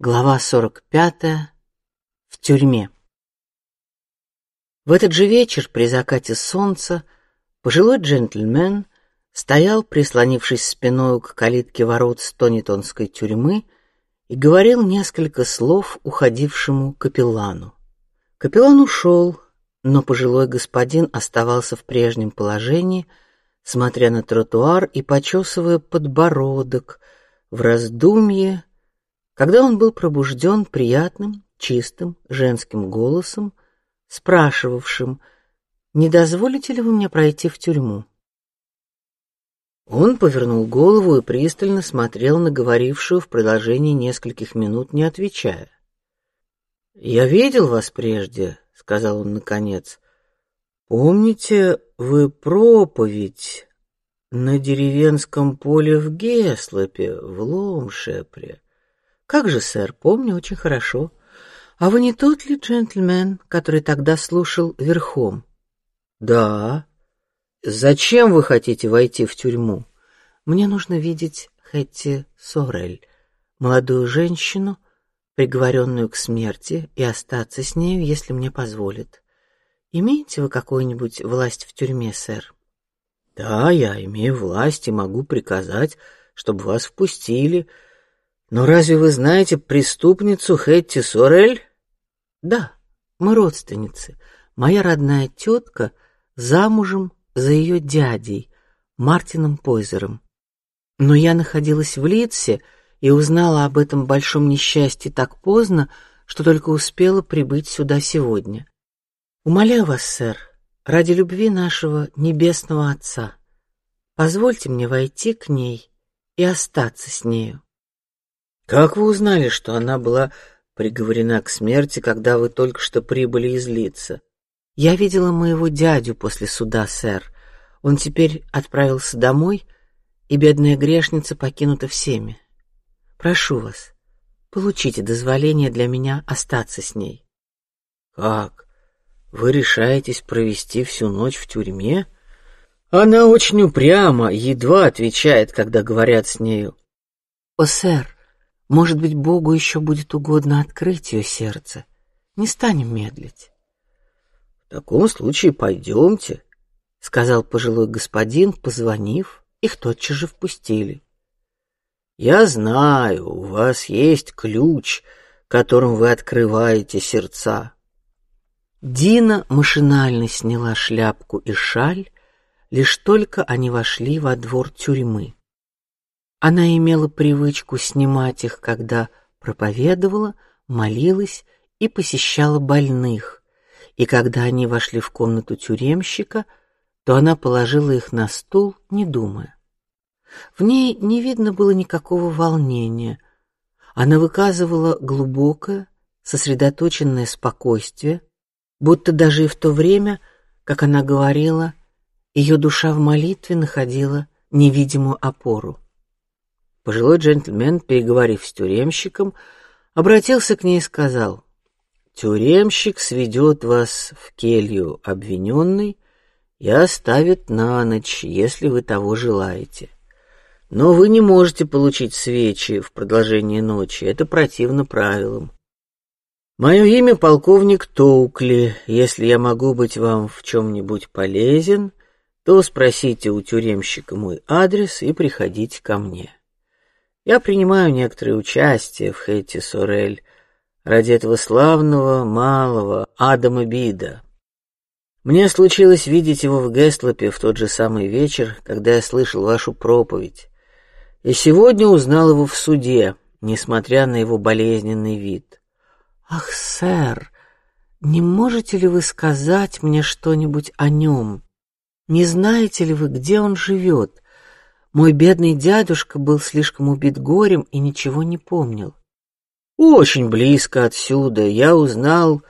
Глава сорок пятая. В тюрьме. В этот же вечер при закате солнца пожилой джентльмен стоял, прислонившись спиной к калитке ворот Стонитонской тюрьмы, и говорил несколько слов уходившему капеллану. Капеллан ушел, но пожилой господин оставался в прежнем положении, смотря на тротуар и почесывая подбородок в раздумье когда он был пробужден приятным, чистым женским голосом, спрашивавшим: "Не дозволите ли вы мне пройти в тюрьму?" Он повернул голову и пристально смотрел на говорившую в продолжении нескольких минут, не отвечая. "Я видел вас прежде", сказал он наконец. "Помните, вы проповедь на деревенском поле в Геслопе, в Ломшепре?" Как же, сэр, помню очень хорошо. А вы не тот ли джентльмен, который тогда слушал верхом? Да. Зачем вы хотите войти в тюрьму? Мне нужно видеть Хэтти Сорель, молодую женщину, приговоренную к смерти, и остаться с нею, если мне позволят. Имеете вы какую-нибудь власть в тюрьме, сэр? Да, я имею власть и могу приказать, чтобы вас впустили но разве вы знаете преступницу Хэтти Сорель? Да, мы родственницы. Моя родная тетка замужем за ее дядей Мартином Пойзером. Но я находилась в Лидсе и узнала об этом большом несчастье так поздно, что только успела прибыть сюда сегодня. Умоляю вас, сэр, ради любви нашего небесного Отца, позвольте мне войти к ней и остаться с нею. Как вы узнали, что она была приговорена к смерти, когда вы только что прибыли из Лица? Я видела моего дядю после суда, сэр. Он теперь отправился домой, и бедная грешница покинута всеми. Прошу вас, получите дозволение для меня остаться с ней. Как? Вы решаетесь провести всю ночь в тюрьме? Она очень упряма, едва отвечает, когда говорят с нею. О, сэр, может быть, Богу еще будет угодно открыть ее сердце. Не станем медлить. В таком случае пойдемте, сказал пожилой господин, позвонив, их тотчас же впустили. Я знаю, у вас есть ключ, которым вы открываете сердца. Дина машинально сняла шляпку и шаль, лишь только они вошли во двор тюрьмы. Она имела привычку снимать их, когда проповедовала, молилась и посещала больных. И когда они вошли в комнату тюремщика, то она положила их на стул, не думая. В ней не видно было никакого волнения. Она выказывала глубокое, сосредоточенное спокойствие, будто даже и в то время, как она говорила, ее душа в молитве находила невидимую опору. Пожилой джентльмен, переговорив с тюремщиком, обратился к ней и сказал: "Тюремщик сведет вас в келью обвиненный и оставит на ночь, если вы того желаете. Но вы не можете получить свечи в продолжение ночи, это противно правилам. Мое имя полковник Тоукли. Если я могу быть вам в чем-нибудь полезен, то спросите у тюремщика мой адрес и приходите ко мне. Я принимаю некоторое участие в Хэти Сорель ради этого славного малого Адама Бида. Мне случилось видеть его в Гестлопе в тот же самый вечер, когда я слышал вашу проповедь, и сегодня узнал его в суде, несмотря на его болезненный вид. Ах, сэр, не можете ли вы сказать мне что-нибудь о нем? Не знаете ли вы, где он живет? Мой бедный дядюшка был слишком убит горем и ничего не помнил. Очень близко отсюда я узнал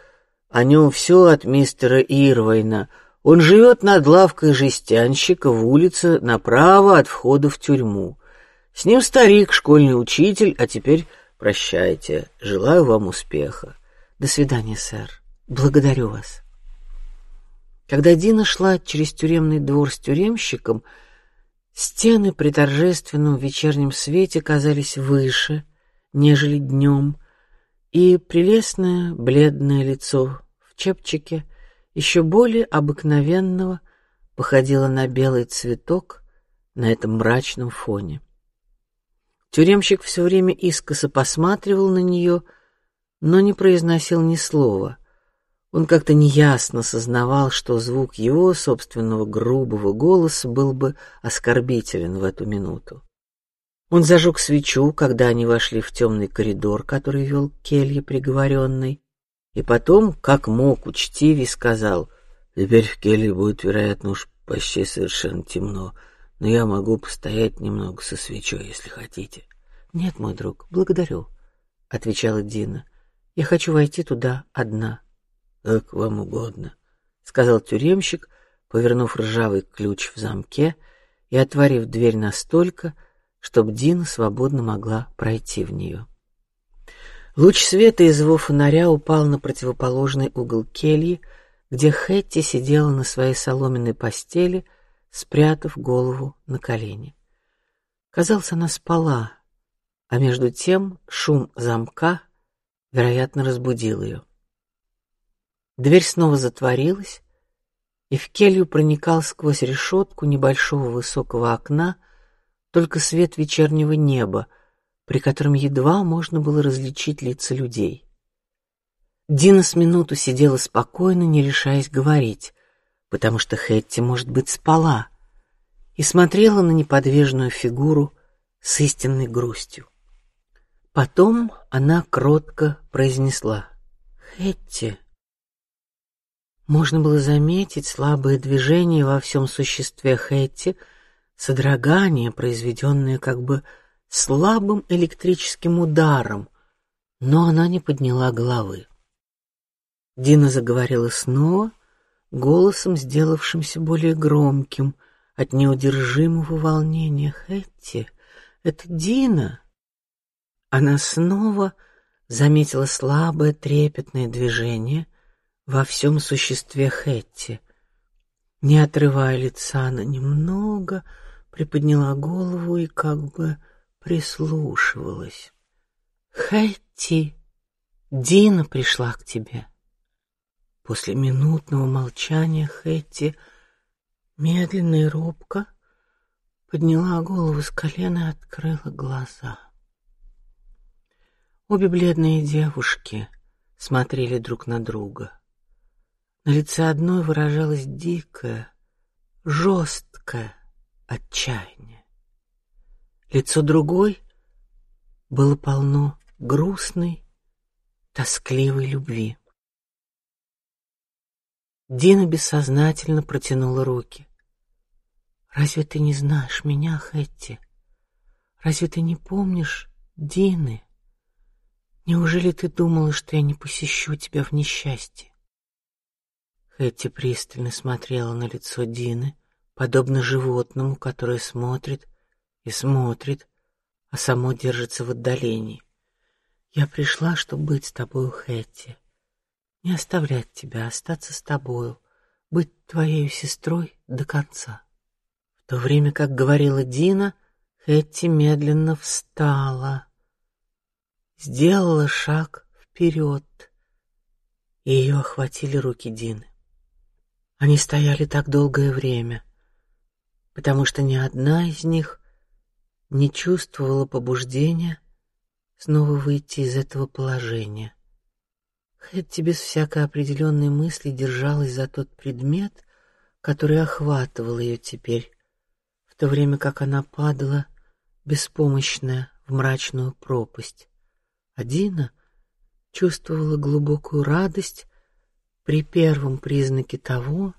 о нем все от мистера Ирвайна. Он живет над лавкой жестянщика в улице направо от входа в тюрьму. С ним старик, школьный учитель, а теперь прощайте. Желаю вам успеха. До свидания, сэр. Благодарю вас. Когда Дина шла через тюремный двор с тюремщиком, Стены при торжественном вечернем свете казались выше, нежели днем, и прелестное бледное лицо в чепчике еще более обыкновенного походило на белый цветок на этом мрачном фоне. Тюремщик все время искоса посматривал на нее, но не произносил ни слова. Он как-то неясно сознавал, что звук его собственного грубого голоса был бы оскорбителен в эту минуту. Он зажег свечу, когда они вошли в темный коридор, который вел к келье приговоренной, и потом, как мог, учтивее сказал: "Теперь в келье будет, вероятно, уж почти совершенно темно, но я могу постоять немного со свечой, если хотите". "Нет, мой друг, благодарю", отвечала Дина. "Я хочу войти туда одна". "Как вам угодно", сказал тюремщик, повернув ржавый ключ в замке и отворив дверь настолько, чтобы Дина свободно могла пройти в нее. Луч света из его фонаря упал на противоположный угол кельи, где Хэтти сидела на своей соломенной постели, спрятав голову на колени. Казалось, она спала, а между тем шум замка, вероятно, разбудил ее. Дверь снова затворилась, и в келью проникал сквозь решетку небольшого высокого окна только свет вечернего неба, при котором едва можно было различить лица людей. Дина с минуту сидела спокойно, не решаясь говорить, потому что Хэтти, может быть, спала, и смотрела на неподвижную фигуру с истинной грустью. Потом она кротко произнесла: "Хэтти". Можно было заметить слабое движение во всем существе Хэтти, содрогание, произведенное как бы слабым электрическим ударом, но она не подняла головы. Дина заговорила снова, голосом, сделавшимся более громким от неудержимого волнения. Хэтти, это Дина. Она снова заметила слабое трепетное движение во всем существе Хэтти. Не отрывая лица, она немного приподняла голову и как бы прислушивалась. Хэтти, Дина пришла к тебе. После минутного молчания Хэтти медленно и робко подняла голову с колена и открыла глаза. Обе бледные девушки смотрели друг на друга. На лице одной выражалось дикое, жесткое отчаяние. Лицо другой было полно грустной, тоскливой любви. Дина бессознательно протянула руки. Разве ты не знаешь меня, Хэтти? Разве ты не помнишь Дины? Неужели ты думала, что я не посещу тебя в несчастье? Хэтти пристально смотрела на лицо Дины, подобно животному, которое смотрит и смотрит, а само держится в отдалении. Я пришла, чтобы быть с тобой, Хэтти, не оставлять тебя, остаться с тобою, быть твоей сестрой до конца. В то время, как говорила Дина, Хэтти медленно встала, сделала шаг вперед, и ее охватили руки Дины. Они стояли так долгое время, потому что ни одна из них не чувствовала побуждения снова выйти из этого положения. Хэтти без всякой определенной мысли держалась за тот предмет, который охватывал ее теперь, в то время как она падала беспомощная в мрачную пропасть. Адина чувствовала глубокую радость при первом признаке того,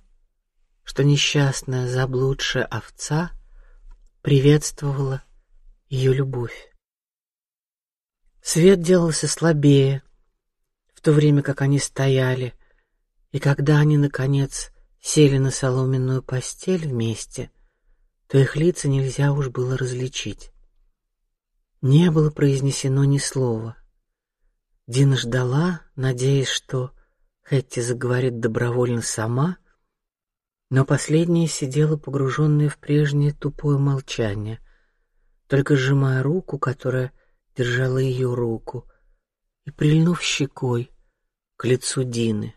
что несчастная заблудшая овца приветствовала ее любовь. Свет делался слабее, в то время как они стояли, и когда они наконец сели на соломенную постель вместе, то их лица нельзя уж было различить. Не было произнесено ни слова. Дина ждала, надеясь, что Хэтти заговорит добровольно сама, но последняя сидела погруженная в прежнее тупое молчание, только сжимая руку, которая держала ее руку, и прильнув щекой к лицу Дины.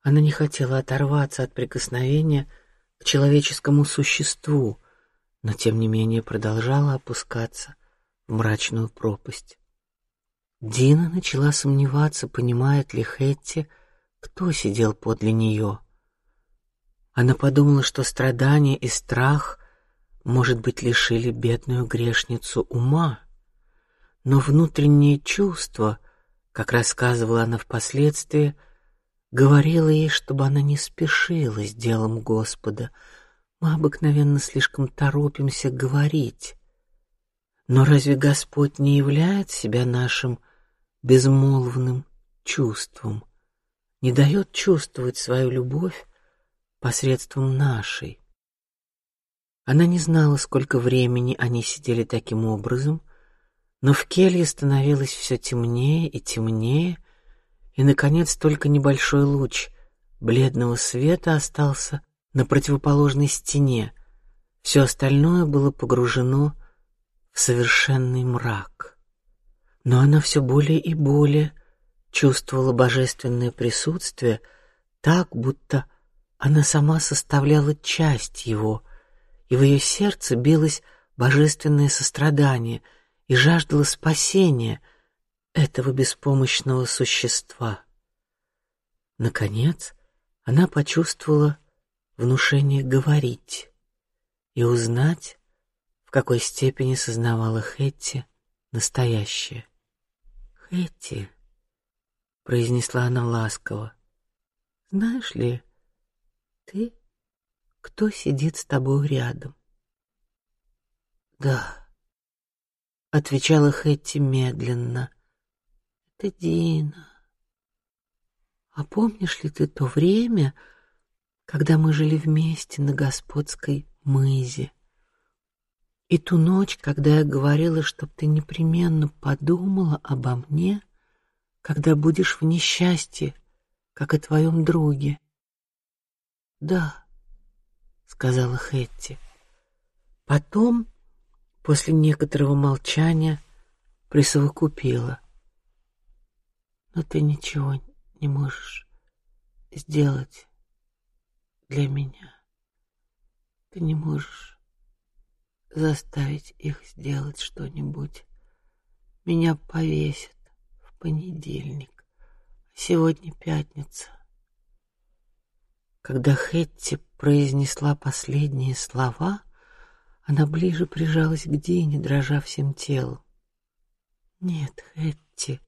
Она не хотела оторваться от прикосновения к человеческому существу, но тем не менее продолжала опускаться в мрачную пропасть. Дина начала сомневаться, понимает ли Хэтти, кто сидел подле нее. Она подумала, что страдания и страх, может быть, лишили бедную грешницу ума, но внутреннее чувство, как рассказывала она впоследствии, говорило ей, чтобы она не спешила с делом Господа. Мы обыкновенно слишком торопимся говорить. Но разве Господь не являет себя нашим безмолвным чувством, не дает чувствовать свою любовь посредством нашей? Она не знала, сколько времени они сидели таким образом, но в келье становилось все темнее и темнее, и наконец только небольшой луч бледного света остался на противоположной стене. Все остальное было погружено в совершенный мрак. Но она все более и более чувствовала божественное присутствие, так будто она сама составляла часть его, и в ее сердце билось божественное сострадание и жаждало спасения этого беспомощного существа. Наконец, она почувствовала внушение говорить и узнать, в какой степени сознавала Хэтти настоящее. Хэтти, произнесла она ласково, знаешь ли, ты, кто сидит с тобой рядом? Да, отвечала Хэтти медленно. Это Дина. А помнишь ли ты то время, когда мы жили вместе на господской мызе? И ту ночь, когда я говорила, чтоб ты непременно подумала обо мне, когда будешь в несчастье, как о твоем друге. Да, сказала Хэтти. Потом, после некоторого молчания, присовокупила: "Но ты ничего не можешь сделать для меня. Ты не можешь заставить их сделать что-нибудь. Меня повесят в понедельник. Сегодня пятница. Когда Хэтти произнесла последние слова, она ближе прижалась к Дине, дрожа всем телом. Нет, Хэтти,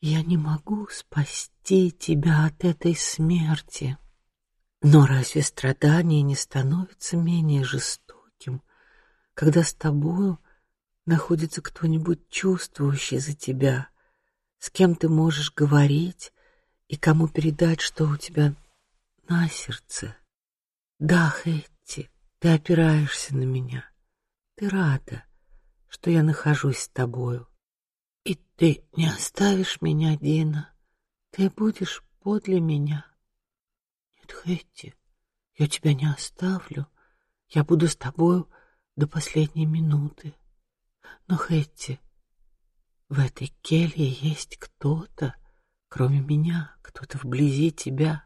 я не могу спасти тебя от этой смерти. Но разве страдание не становится менее жестоким, когда с тобою находится кто-нибудь чувствующий за тебя, с кем ты можешь говорить и кому передать, что у тебя на сердце. Да, Хэтти, ты опираешься на меня. Ты рада, что я нахожусь с тобою. И ты не оставишь меня, Дина. Ты будешь подле меня. Нет, Хэтти, я тебя не оставлю. Я буду с тобою до последней минуты. Но, Хэтти, в этой келье есть кто-то, кроме меня, кто-то вблизи тебя.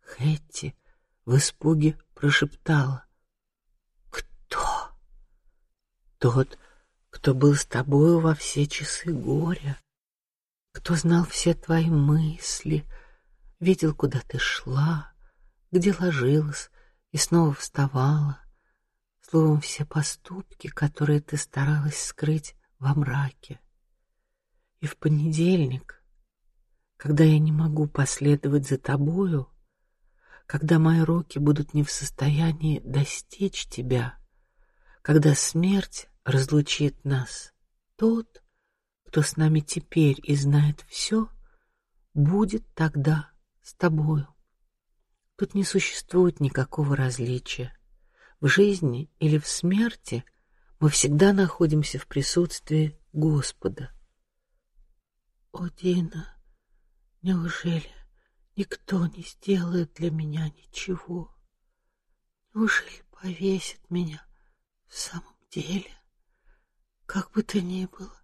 Хэтти в испуге прошептала: "Кто?" "Тот, кто был с тобою во все часы горя, кто знал все твои мысли, видел, куда ты шла, где ложилась и снова вставала, словом, все поступки, которые ты старалась скрыть во мраке. И в понедельник, когда я не могу последовать за тобою, когда мои руки будут не в состоянии достичь тебя, когда смерть разлучит нас, тот, кто с нами теперь и знает все, будет тогда с тобою. Тут не существует никакого различия. В жизни или в смерти мы всегда находимся в присутствии Господа. О, Дина, неужели Никто не сделает для меня ничего. Неужели повесит меня в самом деле? Как бы то ни было,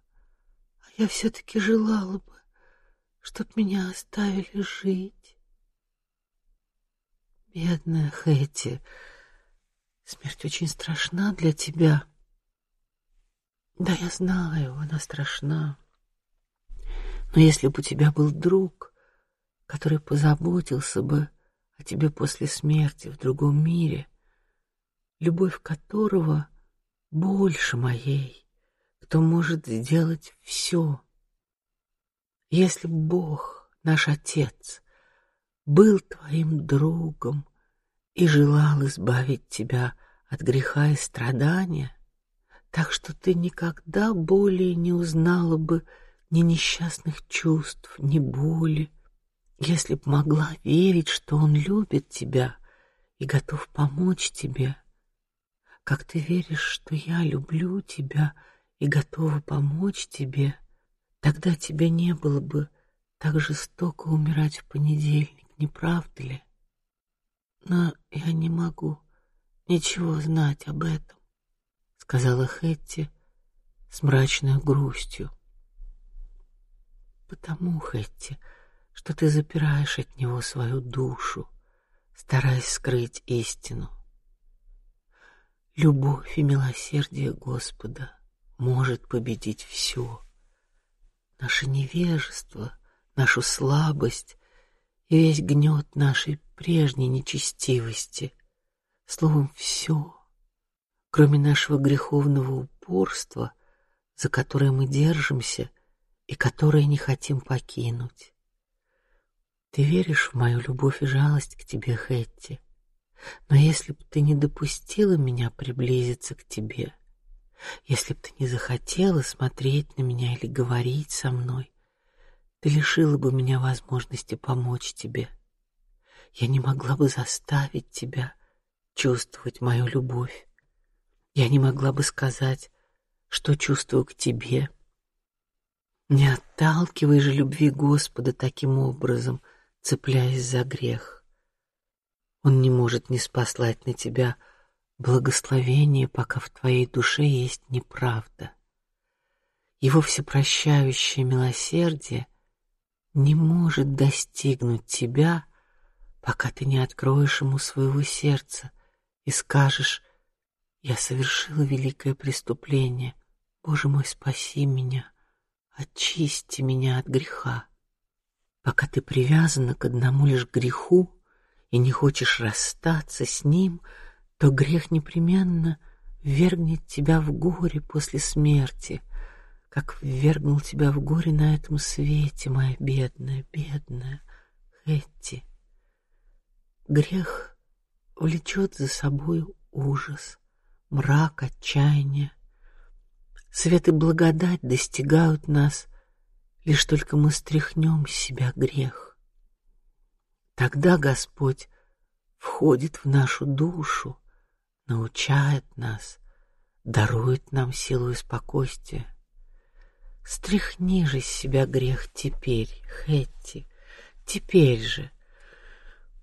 а я все-таки желала бы, чтоб меня оставили жить. Бедная Хэти, смерть очень страшна для тебя. Да, я знаю, она страшна. Но если бы у тебя был друг, который позаботился бы о тебе после смерти в другом мире, любовь которого больше моей, кто может сделать все. Если Бог, наш Отец, был твоим другом и желал избавить тебя от греха и страдания, так что ты никогда более не узнала бы ни несчастных чувств, ни боли, если б могла верить, что Он любит тебя и готов помочь тебе, как ты веришь, что я люблю тебя и готова помочь тебе, тогда тебе не было бы так жестоко умирать в понедельник, не правда ли? Но я не могу ничего знать об этом, сказала Хэтти с мрачной грустью. Потому, Хэтти, что ты запираешь от него свою душу, стараясь скрыть истину. Любовь и милосердие Господа может победить все. Наше невежество, нашу слабость весь гнет нашей прежней нечестивости. Словом, все, кроме нашего греховного упорства, за которое мы держимся и которое не хотим покинуть. Ты веришь в мою любовь и жалость к тебе, Хэтти? Но если бы ты не допустила меня приблизиться к тебе, если бы ты не захотела смотреть на меня или говорить со мной, лишила бы меня возможности помочь тебе. Я не могла бы заставить тебя чувствовать мою любовь. Я не могла бы сказать, что чувствую к тебе. Не отталкивай же любви Господа таким образом, цепляясь за грех. Он не может не спаслать на тебя благословение, пока в твоей душе есть неправда. Его всепрощающее милосердие не может достигнуть тебя, пока ты не откроешь ему своего сердца и скажешь: "Я совершила великое преступление. Боже мой, спаси меня, очисти меня от греха". Пока ты привязана к одному лишь греху и не хочешь расстаться с ним, то грех непременно ввергнет тебя в горе после смерти, как ввергнул тебя в горе на этом свете, моя бедная, бедная Хэтти. Грех влечет за собой ужас, мрак, отчаяние. Свет и благодать достигают нас, лишь только мы стряхнем с себя грех. Тогда Господь входит в нашу душу научает нас, дарует нам силу и спокойствие. Стряхни же с себя грех теперь, Хэтти, теперь же.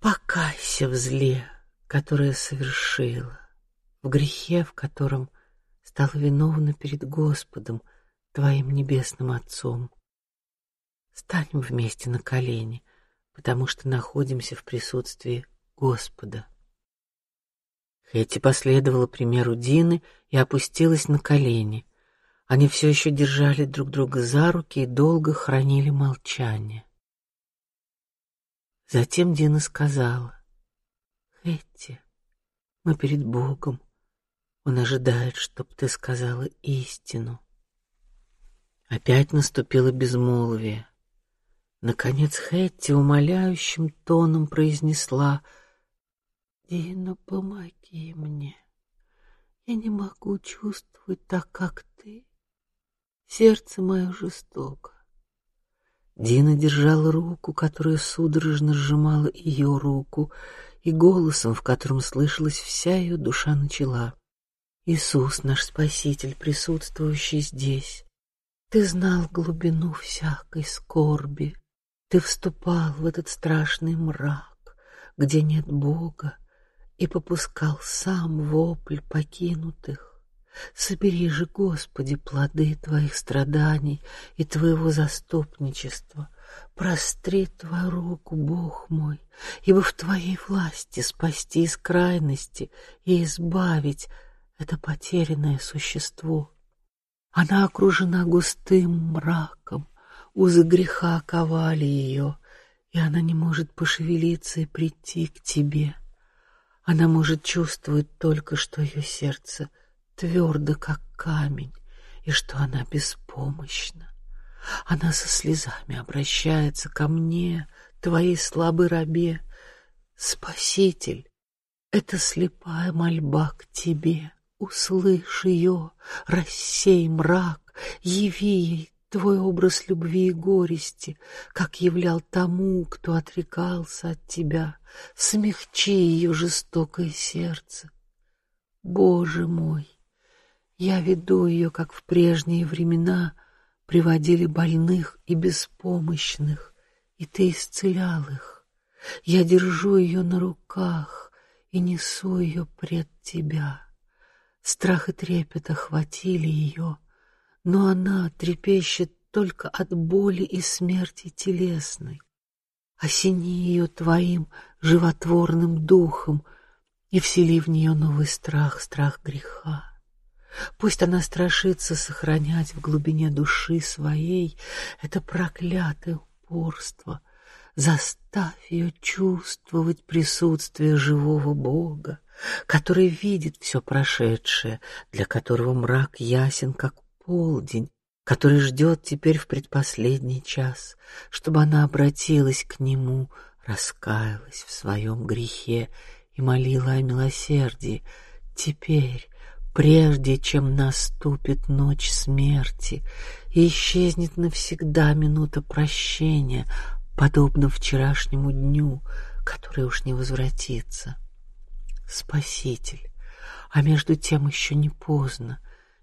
Покайся в зле, которое совершила, в грехе, в котором стала виновна перед Господом, твоим небесным Отцом. Станем вместе на колени, потому что находимся в присутствии Господа. Хэти последовала примеру Дины и опустилась на колени. Они все еще держали друг друга за руки и долго хранили молчание. Затем Дина сказала: "Хэти, мы перед Богом. Он ожидает, чтоб ты сказала истину". Опять наступило безмолвие. Наконец Хэтти умоляющим тоном произнесла: Дина, помоги мне. Я не могу чувствовать так, как ты. Сердце мое жестоко. Дина держала руку, которая судорожно сжимала ее руку, и голосом, в котором слышалась вся ее душа, начала: Иисус, наш Спаситель, присутствующий здесь, ты знал глубину всякой скорби, ты вступал в этот страшный мрак, где нет Бога, и попускал сам вопль покинутых. Собери же, Господи, плоды Твоих страданий и Твоего заступничества. Простри Твою руку, Бог мой, ибо в Твоей власти спасти из крайности и избавить это потерянное существо. Она окружена густым мраком, узы греха ковали ее, и она не может пошевелиться и прийти к Тебе. Она может чувствовать только, что ее сердце твердо, как камень, и что она беспомощна. Она со слезами обращается ко мне, твоей слабой рабе. Спаситель, это слепая мольба к тебе. Услышь ее, рассей мрак, яви ей твой образ любви и горести, как являл тому, кто отрекался от тебя. Смягчи ее жестокое сердце. Боже мой, я веду ее, как в прежние времена приводили больных и беспомощных, и ты исцелял их. Я держу ее на руках и несу ее пред тебя. Страх и трепет охватили ее, но она трепещет только от боли и смерти телесной. Осени ее твоим животворным духом и всели в нее новый страх, страх греха. Пусть она страшится сохранять в глубине души своей это проклятое упорство. Заставь ее чувствовать присутствие живого Бога, который видит все прошедшее, для которого мрак ясен, как полдень, который ждет теперь в предпоследний час, чтобы она обратилась к нему, раскаялась в своем грехе и молила о милосердии. Теперь, прежде чем наступит ночь смерти и исчезнет навсегда минута прощения, подобно вчерашнему дню, который уж не возвратится. Спаситель, а между тем еще не поздно,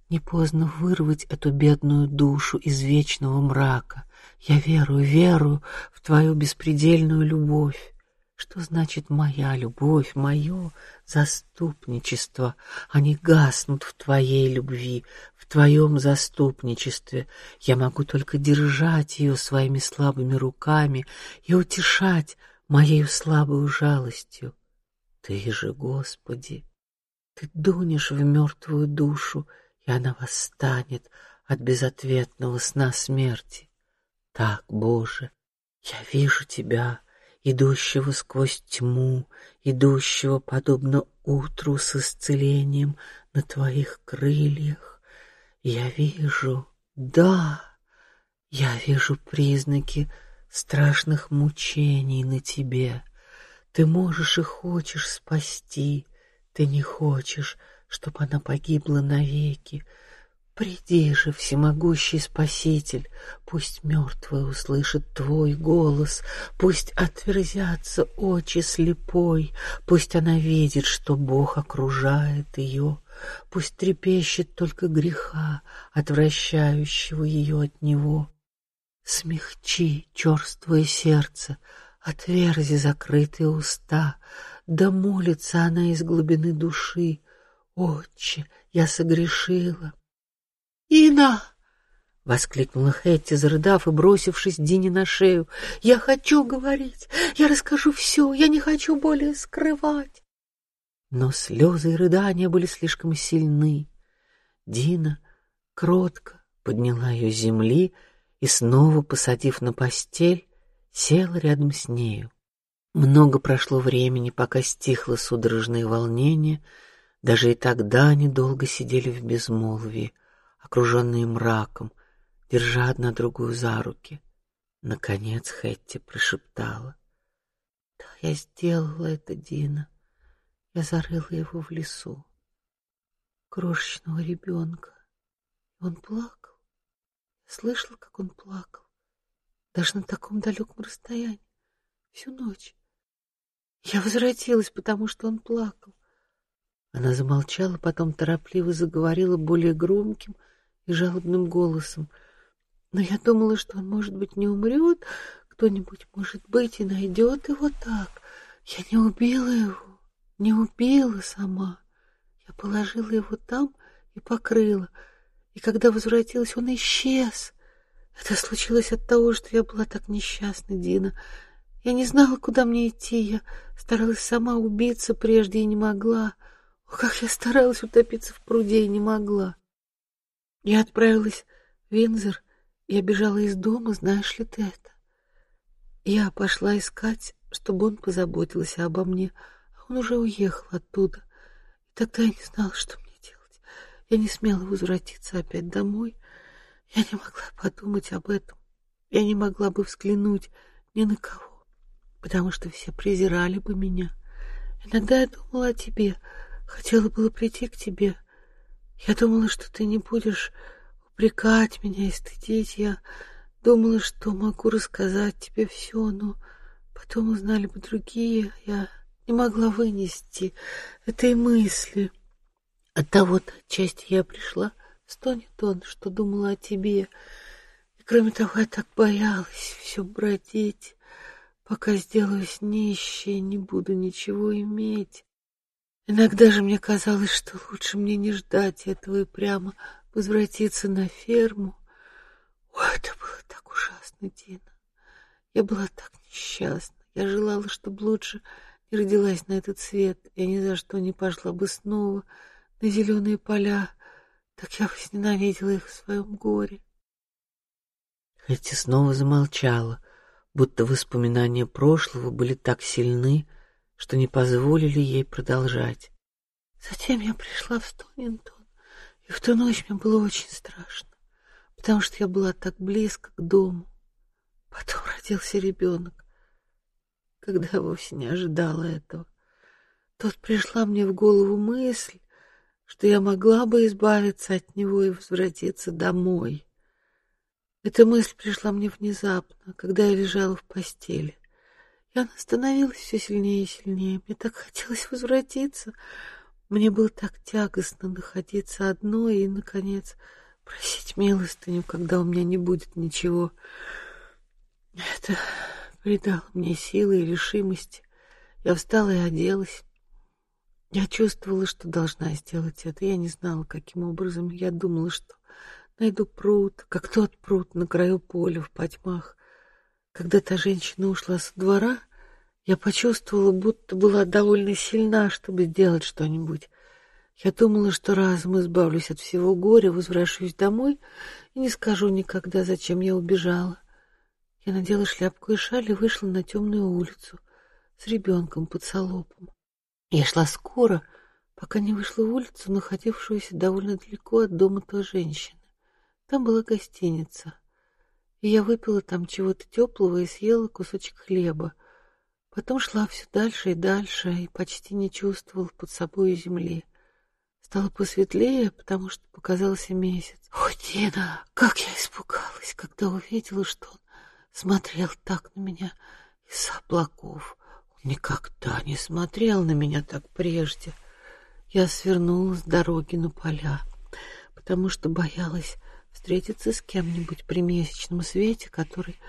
не поздно вырвать эту бедную душу из вечного мрака. Я верую, верую в твою беспредельную любовь. Что значит моя любовь, мое заступничество? Они гаснут в твоей любви, в твоем заступничестве. Я могу только держать ее своими слабыми руками и утешать моей слабой жалостью. Ты же, Господи, ты дунешь в мертвую душу, и она восстанет от безответного сна смерти. Так, Боже, я вижу тебя идущего сквозь тьму, идущего подобно утру с исцелением на твоих крыльях. Я вижу, да, я вижу признаки страшных мучений на тебе. Ты можешь и хочешь спасти, ты не хочешь, чтобы она погибла навеки. Приди же, всемогущий Спаситель, пусть мертвые услышат Твой голос, пусть отверзятся очи слепой, пусть она видит, что Бог окружает ее, пусть трепещет только греха, отвращающего ее от Него. Смягчи черствое сердце, отверзи закрытые уста, да молится она из глубины души. Отче, я согрешила, Ина! воскликнула Хэтти, зарыдав и бросившись Дине на шею. Я хочу говорить, я расскажу все, я не хочу более скрывать. Но слезы и рыдания были слишком сильны. Дина кротко подняла ее с земли и снова, посадив на постель, села рядом с нею. Много прошло времени, пока стихло судорожное волнение. Даже и тогда они долго сидели в безмолвии окруженные мраком, держа одна другую за руки. Наконец Хэтти прошептала: "Да, я сделала это, Дина. Я зарыла его в лесу, крошечного ребенка. Он плакал. Слышала, как он плакал, даже на таком далеком расстоянии, всю ночь. Я возвратилась, потому что он плакал. Она замолчала, потом торопливо заговорила более громким и жалобным голосом. Но я думала, что он, может быть, не умрет, кто-нибудь, может быть, и найдет его так. Я не убила его, не убила сама. Я положила его там и покрыла. И когда возвратилась, он исчез. Это случилось от того, что я была так несчастна, Дина. Я не знала, куда мне идти. Я старалась сама убиться прежде и не могла. О, как я старалась утопиться в пруде и не могла. Я отправилась в Винзор. Я бежала из дома, знаешь ли ты это? Я пошла искать, чтобы он позаботился обо мне, а он уже уехал оттуда. И тогда я не знала, что мне делать. Я не смела возвратиться опять домой. Я не могла подумать об этом. Я не могла бы взглянуть ни на кого, потому что все презирали бы меня. Иногда я думала о тебе, хотела было прийти к тебе. Я думала, что ты не будешь упрекать меня и стыдить. Я думала, что могу рассказать тебе все, но потом узнали бы другие. Я не могла вынести этой мысли. От того-то отчасти я пришла стонет он, что думала о тебе. И кроме того, я так боялась все бродить, пока сделаюсь нищей, не буду ничего иметь. Иногда же мне казалось, что лучше мне не ждать этого и прямо возвратиться на ферму. Ой, это было так ужасно, Дина. Я была так несчастна. Я желала, чтобы лучше не родилась на этот свет. Я ни за что не пошла бы снова на зеленые поля, так я возненавидела их в своем горе. Хэти снова замолчала, будто воспоминания прошлого были так сильны, что не позволили ей продолжать. Затем я пришла в Стонинтон, и в ту ночь мне было очень страшно, потому что я была так близко к дому. Потом родился ребенок, когда я вовсе не ожидала этого. Тут пришла мне в голову мысль, что я могла бы избавиться от него и возвратиться домой. Эта мысль пришла мне внезапно, когда я лежала в постели. И она становилась все сильнее и сильнее. Мне так хотелось возвратиться. Мне было так тягостно находиться одной и, наконец, просить милостыню, когда у меня не будет ничего. Это придало мне силы и решимости. Я встала и оделась. Я чувствовала, что должна сделать это. Я не знала, каким образом. Я думала, что найду пруд, как тот пруд на краю поля в потьмах. Когда та женщина ушла со двора, я почувствовала, будто была довольно сильна, чтобы сделать что-нибудь. Я думала, что разом избавлюсь от всего горя, возвращусь домой и не скажу никогда, зачем я убежала. Я надела шляпку и шаль и вышла на темную улицу с ребенком под салопом. Я шла скоро, пока не вышла в улицу, находившуюся довольно далеко от дома той женщины. Там была гостиница, я выпила там чего-то теплого и съела кусочек хлеба. Потом шла все дальше и дальше, и почти не чувствовала под собой земли. Стало посветлее, потому что показался месяц. О, Дина, как я испугалась, когда увидела, что он смотрел так на меня из облаков никогда не смотрел на меня так прежде. Я свернула с дороги на поля, потому что боялась встретиться с кем-нибудь при месячном свете, который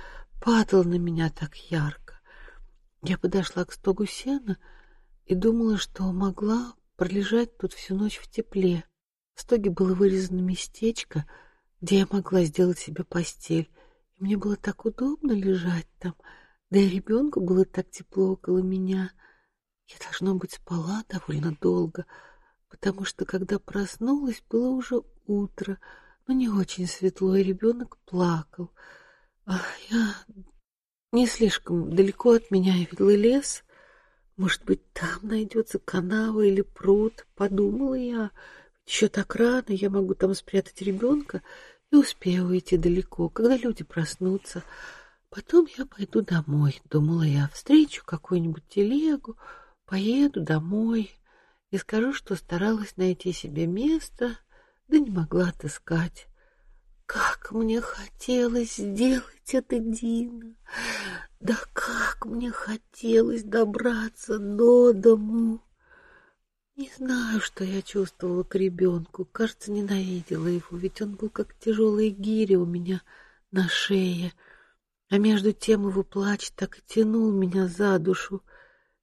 падал на меня так ярко. Я подошла к стогу сена и думала, что могла пролежать тут всю ночь в тепле. В стоге было вырезано местечко, где я могла сделать себе постель, и мне было так удобно лежать там — да и ребенку было так тепло около меня. Я, должно быть, спала довольно долго, потому что, когда проснулась, было уже утро, но не очень светло, и ребенок плакал. А я не слишком далеко от меня видела лес. Может быть, там найдется канава или пруд, подумала я. Еще так рано, я могу там спрятать ребенка и успею уйти далеко, когда люди проснутся. Потом я пойду домой, думала я, встречу какую-нибудь телегу, поеду домой и скажу, что старалась найти себе место, да не могла отыскать. Как мне хотелось сделать это, Дина! Да как мне хотелось добраться до дому! Не знаю, что я чувствовала к ребенку. Кажется, ненавидела его, ведь он был как тяжелая гиря у меня на шее — а между тем его плач так и тянул меня за душу,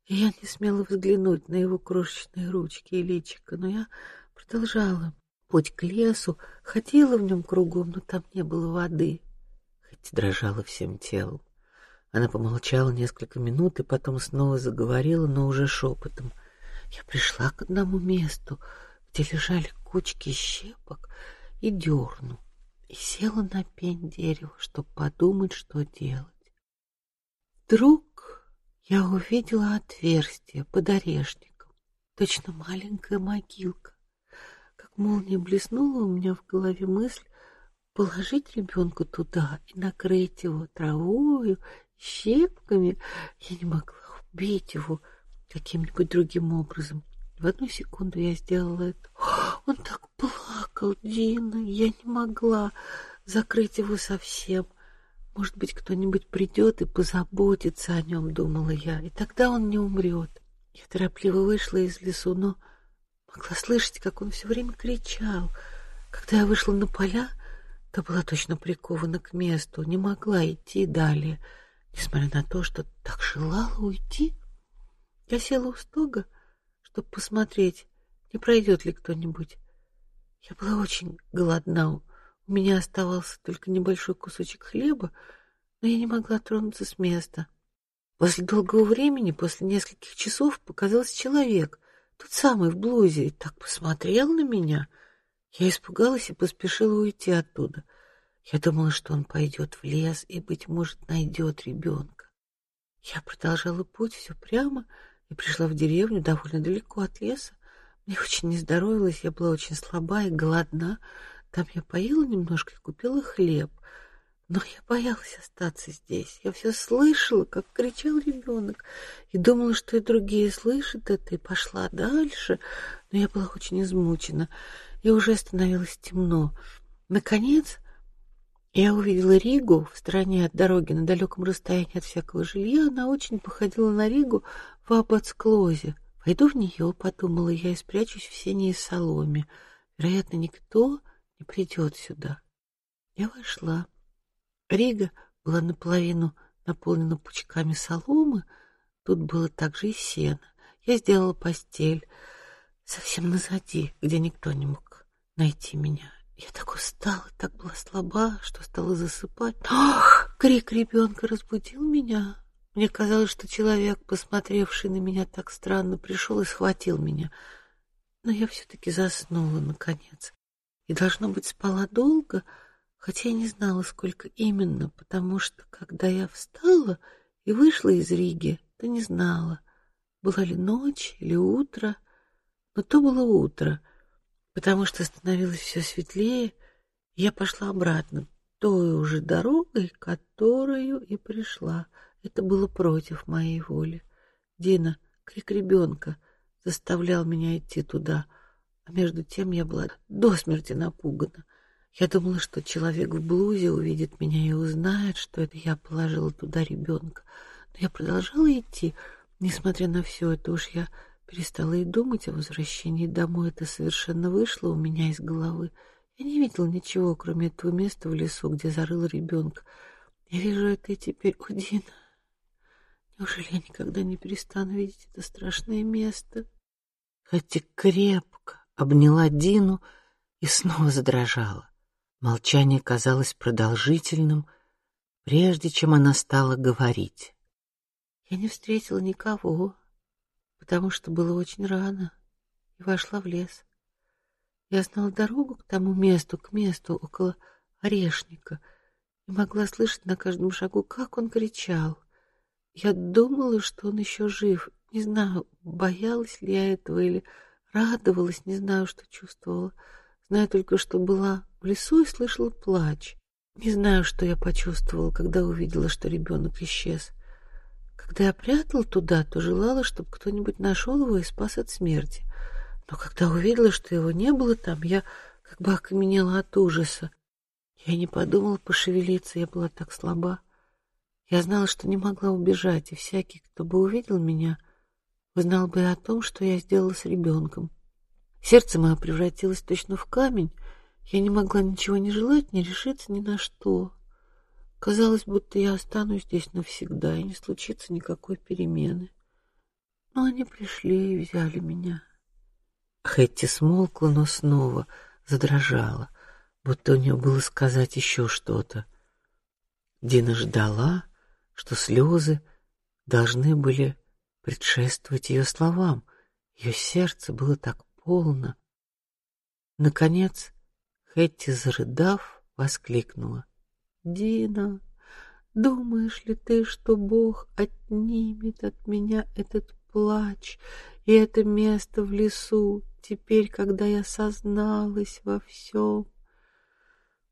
и я не смела взглянуть на его крошечные ручки и личико, но я продолжала путь к лесу, ходила в нем кругом, но там не было воды. Хоть дрожала всем телом. Она помолчала несколько минут и потом снова заговорила, но уже шепотом. Я пришла к одному месту, где лежали кучки щепок, и дерну, и села на пень дерева, чтобы подумать, что делать. Вдруг я увидела отверстие под орешником, точно маленькая могилка. Молния блеснула у меня в голове мысль положить ребенка туда и накрыть его травою, щепками. Я не могла убить его каким-нибудь другим образом. В одну секунду я сделала это. Он так плакал, Дина, я не могла закрыть его совсем. Может быть, кто-нибудь придет и позаботится о нем, думала я, и тогда он не умрет. Я торопливо вышла из лесу, но могла слышать, как он все время кричал. Когда я вышла на поля, то была точно прикована к месту, не могла идти далее, несмотря на то, что так желала уйти. Я села у стога, чтобы посмотреть, не пройдет ли кто-нибудь. Я была очень голодна. У меня оставался только небольшой кусочек хлеба, но я не могла тронуться с места. После долгого времени, после нескольких часов, показался человек, тот самый в блузе, так посмотрел на меня. Я испугалась и поспешила уйти оттуда. Я думала, что он пойдет в лес и, быть может, найдет ребенка. Я продолжала путь все прямо и пришла в деревню довольно далеко от леса. Мне очень не здоровилось, я была очень слаба и голодна. Там я поела немножко и купила хлеб. Но я боялась остаться здесь. Я все слышала, как кричал ребенок, и думала, что и другие слышат это, и пошла дальше. Но я была очень измучена, и уже становилось темно. Наконец, я увидела Ригу в стороне от дороги, на далеком расстоянии от всякого жилья. Она очень походила на Ригу в Аббатсклозе. Войду в нее, подумала я, и спрячусь в сене и соломе. Вероятно, никто не придет сюда. Я вошла. Рига была наполовину наполнена пучками соломы, тут было также и сено. Я сделала постель совсем назади, где никто не мог найти меня. Я так устала, так была слаба, что стала засыпать. Ах! Крик ребенка разбудил меня. Мне казалось, что человек, посмотревший на меня так странно, пришел и схватил меня. Но я все-таки заснула, наконец. И, должно быть, спала долго, хотя я не знала, сколько именно, потому что, когда я встала и вышла из Риги, то не знала, была ли ночь или утро. Но то было утро, потому что становилось все светлее, я пошла обратно, той уже дорогой, которую и пришла — это было против моей воли. Дина, крик ребенка, заставлял меня идти туда, а между тем я была до смерти напугана. Я думала, что человек в блузе увидит меня и узнает, что это я положила туда ребенка. Но я продолжала идти, несмотря на все это, уж я перестала и думать о возвращении домой. Это совершенно вышло у меня из головы. Я не видела ничего, кроме этого места в лесу, где зарыл ребенка. Я вижу это и теперь. О, Дина, Неужели я никогда не перестану видеть это страшное место? Хотя крепко обняла Дину и снова задрожала. Молчание казалось продолжительным, прежде чем она стала говорить. Я не встретила никого, потому что было очень рано, и вошла в лес. Я знала дорогу к тому месту, к месту около орешника, и могла слышать на каждом шагу, как он кричал. Я думала, что он еще жив. Не знаю, боялась ли я этого или радовалась, не знаю, что чувствовала. Знаю только, что была в лесу и слышала плач. Не знаю, что я почувствовала, когда увидела, что ребенок исчез. Когда я прятала туда, то желала, чтобы кто-нибудь нашел его и спас от смерти. Но когда увидела, что его не было там, я как бы окаменела от ужаса. Я не подумала пошевелиться, я была так слаба. Я знала, что не могла убежать, и всякий, кто бы увидел меня, узнал бы о том, что я сделала с ребенком. Сердце мое превратилось точно в камень. Я не могла ничего не желать, не решиться ни на что. Казалось, будто я останусь здесь навсегда, и не случится никакой перемены. Но они пришли и взяли меня. Хэтти смолкла, но снова задрожала, будто у нее было сказать еще что-то. Дина ждала, что слезы должны были предшествовать ее словам. Ее сердце было так полно. Наконец, Хэтти, зарыдав, воскликнула: "Дина, думаешь ли ты, что Бог отнимет от меня этот плач и это место в лесу, теперь, когда я созналась во всем?"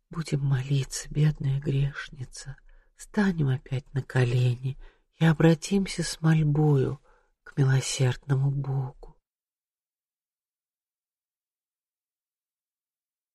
Будем молиться, бедная грешница. Станем опять на колени и обратимся с мольбою к милосердному Богу.